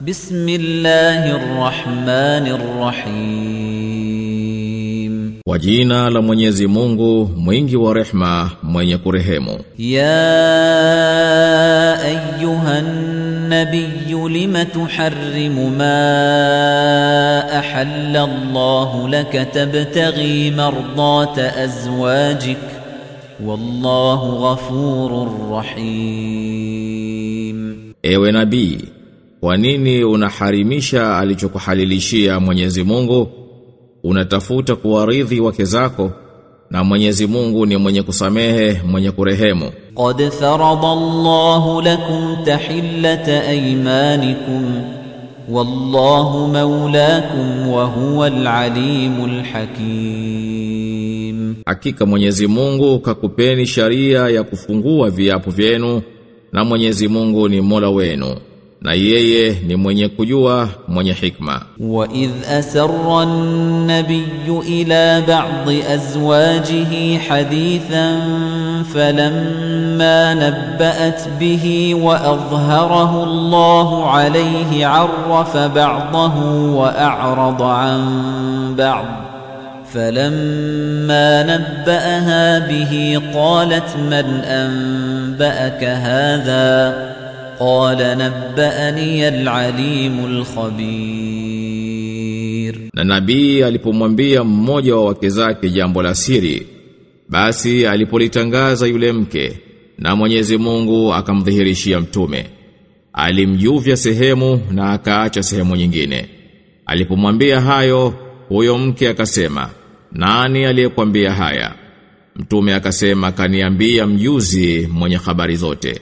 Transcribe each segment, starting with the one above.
بسم الله الرحمن الرحيم. وجينا لمنيزي مونغو مينجي ورحمة مين رحمو يا أيها النبي لم تحرم ما أحل الله لك تبتغي مرضات أزواجك والله غفور رحيم أيوه نبي Kwa nini unaharimisha alichokuhalilishia Mwenyezi Mungu? Unatafuta kuwaridhi wake zako na Mwenyezi Mungu ni mwenye kusamehe, mwenye kurehemu. Qad faradallahu lakum tahillata aymanikum wallahu maulakum wa huwa alalimul hakim. Hakika Mwenyezi Mungu kakupeni sharia ya kufungua viapo vyenu na Mwenyezi Mungu ni Mola wenu. na yeye ni mwenye kujua mwenye hikma wa idh asarra an-nabiyyu ila ba'd azwajihi hadithan falamma nabba'at bihi wa adhharahu Allahu alayhi 'arrafa ba'dahu wa a'rada 'an ba'd فلما نبأها به قالت من أنبأك هذا قال نبأني العليم الخبير Na nabii alipomwambia mmoja wa wake zake jambo la siri, basi alipolitangaza yule mke, na Mwenyezi Mungu akamdhihirishia mtume. Alimjuvya sehemu na akaacha sehemu nyingine. Alipomwambia hayo, huyo mke akasema, "Nani aliyekwambia haya?" Mtume akasema, "Kaniambia mjuzi mwenye habari zote."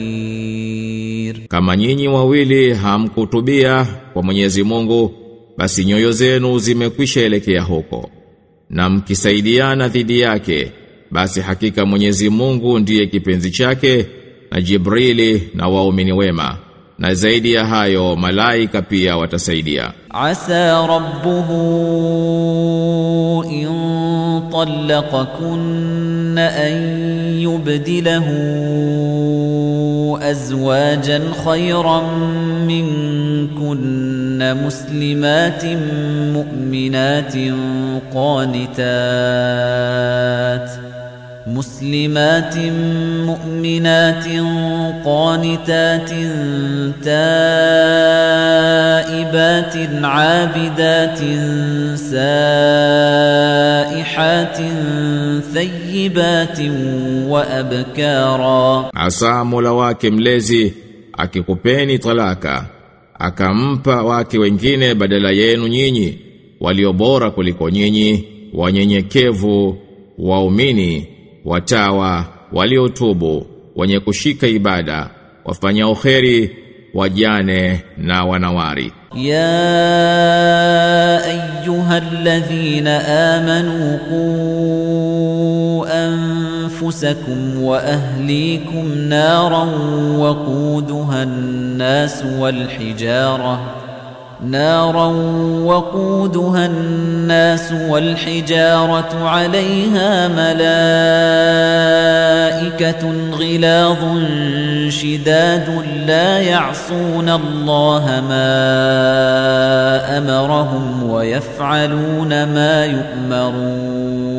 kama nyinyi wawili hamkutubia kwa Mwenyezi Mungu basi nyoyo zenu zimekwisha elekea huko. Na mkisaidiana dhidi yake basi hakika Mwenyezi Mungu ndiye kipenzi chake na Jibrili na waumini wema. Na zaidi ya hayo malaika pia watasaidia. Asa rabbuhu in طلقكن أن يبدله أزواجا خيرا منكن مسلمات مؤمنات قانتات. مسلمات مؤمنات قانتات تائبات عابدات سائحات ثيبات وأبكارا Asa Mola wake mlezi akikupeni talaka akampa wake wengine badala yenu nyinyi walio bora kuliko nyinyi wanyenyekevu waumini watawa waliotubu wenye kushika ibada wafanya uheri wajane na wanawari يا أيها الذين آمنوا قوا أنفسكم وأهليكم نارا وقودها الناس والحجارة نارا وقودها الناس والحجارة عليها ملائكة غلاظ شداد لا يعصون الله ما أمرهم ويفعلون ما يؤمرون.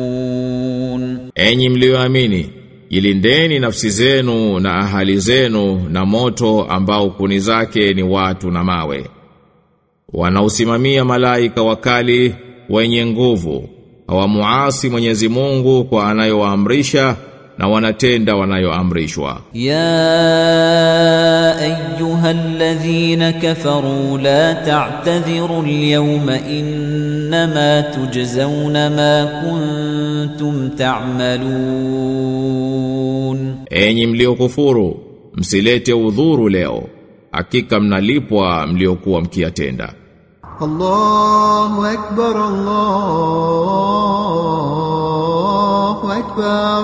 Enyi mlioamini jilindeni nafsi zenu na ahali zenu na moto ambao kuni zake ni watu na mawe. Wanausimamia malaika wakali wenye nguvu hawamuasi Mwenyezi Mungu kwa anayowaamrisha na wanatenda wanayoamrishwa. Ya ayyuhalladhina kafaru la ta'tadhiru tujzauna ma kuntum ta'malun, enyi mliokufuru msilete udhuru leo, hakika mnalipwa mliokuwa mkiatenda الله أكبر الله أكبر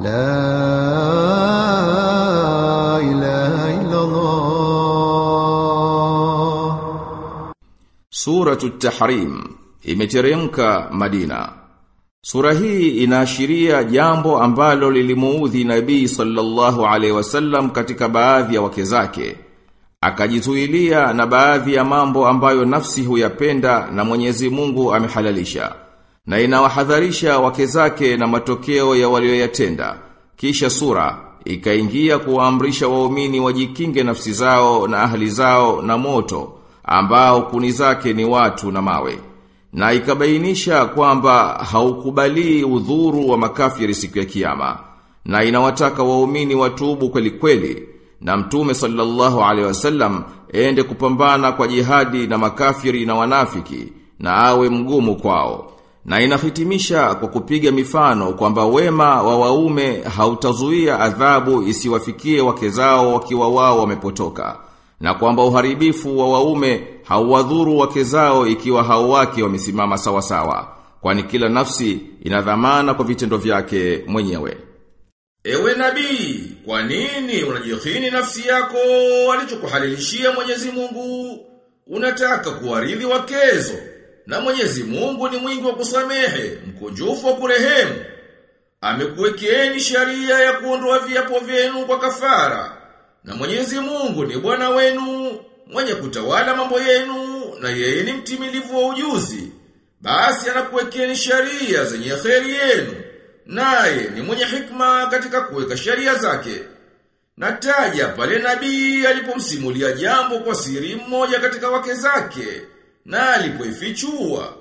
لا إله إلا الله Suratu Tahrim imeteremka Madina. Sura hii inaashiria jambo ambalo lilimuudhi Nabii sallallahu alaihi wasallam katika baadhi ya wake zake. Akajizuilia na baadhi ya mambo ambayo nafsi huyapenda na Mwenyezi Mungu amehalalisha. Na inawahadharisha wake zake na matokeo ya walioyatenda. Kisha sura ikaingia kuwaamrisha waumini wajikinge nafsi zao na ahli zao na moto ambao kuni zake ni watu na mawe. Na ikabainisha kwamba haukubali udhuru wa makafiri siku ya kiyama. Na inawataka waumini watubu kweli kweli na mtume sallallahu alaihi wasallam ende kupambana kwa jihadi na makafiri na wanafiki na awe mgumu kwao. Na inahitimisha kwa kupiga mifano kwamba wema wa waume hautazuia adhabu isiwafikie wake zao wakiwa wao wamepotoka na kwamba uharibifu wa waume hauwadhuru wake zao ikiwa hao wake wamesimama sawa sawa kwani kila nafsi ina dhamana kwa vitendo vyake mwenyewe Ewe nabii, kwa nini unajihini nafsi yako alichokuhalilishia Mwenyezi Mungu? Unataka kuwaridhi wakezo, na Mwenyezi Mungu ni mwingi wa kusamehe, mkunjufu wa kurehemu. Amekuwekeeni sharia ya kuondoa viapo vyenu kwa kafara. Na Mwenyezi Mungu ni Bwana wenu, mwenye kutawala mambo yenu, na yeye ni mtimilivu wa ujuzi. Basi anakuwekeeni sharia zenye kheri yenu. Naye ni mwenye hikma katika kuweka sheria zake. Nataja pale nabii alipomsimulia jambo kwa siri mmoja katika wake zake na alipoifichua.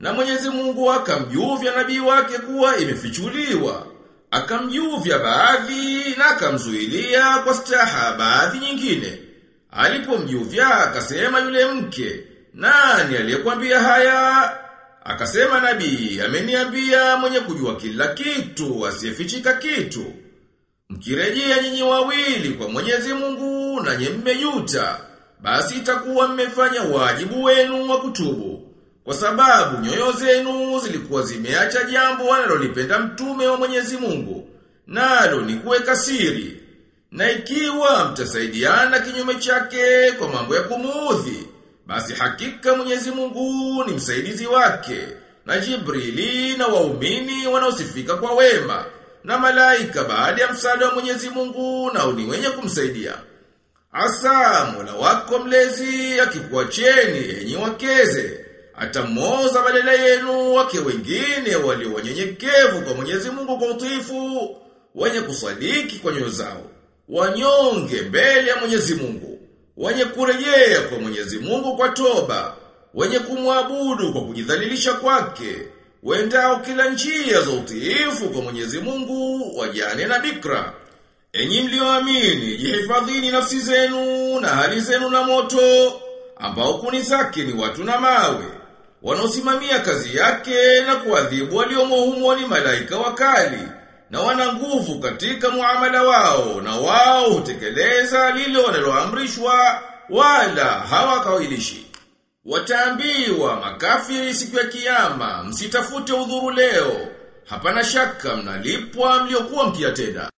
Na Mwenyezi Mungu akamjuvya nabii wake kuwa imefichuliwa. Akamjuvya baadhi na akamzuilia kwa staha baadhi nyingine. Alipomjuvya akasema yule mke nani aliyekwambia haya Akasema nabii, ameniambia mwenye kujua kila kitu, asiyefichika kitu. Mkirejea nyinyi wawili kwa Mwenyezi Mungu na nye mmejuta, basi itakuwa mmefanya wajibu wenu wa kutubu. Kwa sababu nyoyo zenu zilikuwa zimeacha jambo analolipenda mtume wa Mwenyezi Mungu, nalo ni kuweka siri. Na ikiwa mtasaidiana kinyume chake kwa mambo ya kumuudhi, basi hakika Mwenyezi Mungu ni msaidizi wake, na Jibrili na waumini wanaosifika kwa wema, na malaika baada ya msaada wa Mwenyezi Mungu na ni wenye kumsaidia. Asa Mola wako mlezi akikuacheni enyi wakeze, atamoza badala yenu wake wengine walio wanyenyekevu kwa Mwenyezi Mungu kwa utiifu, wenye kusadiki kwa nyoyo zao, wanyonge mbele ya Mwenyezi Mungu wenye kurejea kwa Mwenyezi Mungu kwa toba, wenye kumwabudu kwa kujidhalilisha kwake, wendao kila njia za utiifu kwa Mwenyezi Mungu, wajane na bikra. Enyi mlioamini, jihifadhini nafsi zenu na hali zenu na moto, ambao kuni zake ni watu na mawe, wanaosimamia kazi yake na kuadhibu waliomo humo ni malaika wakali na wana nguvu katika muamala wao na wao hutekeleza lile wanaloamrishwa wala hawakawilishi. Wataambiwa makafiri siku ya kiyama, msitafute udhuru leo, hapana shaka mnalipwa mliokuwa mkiyatenda.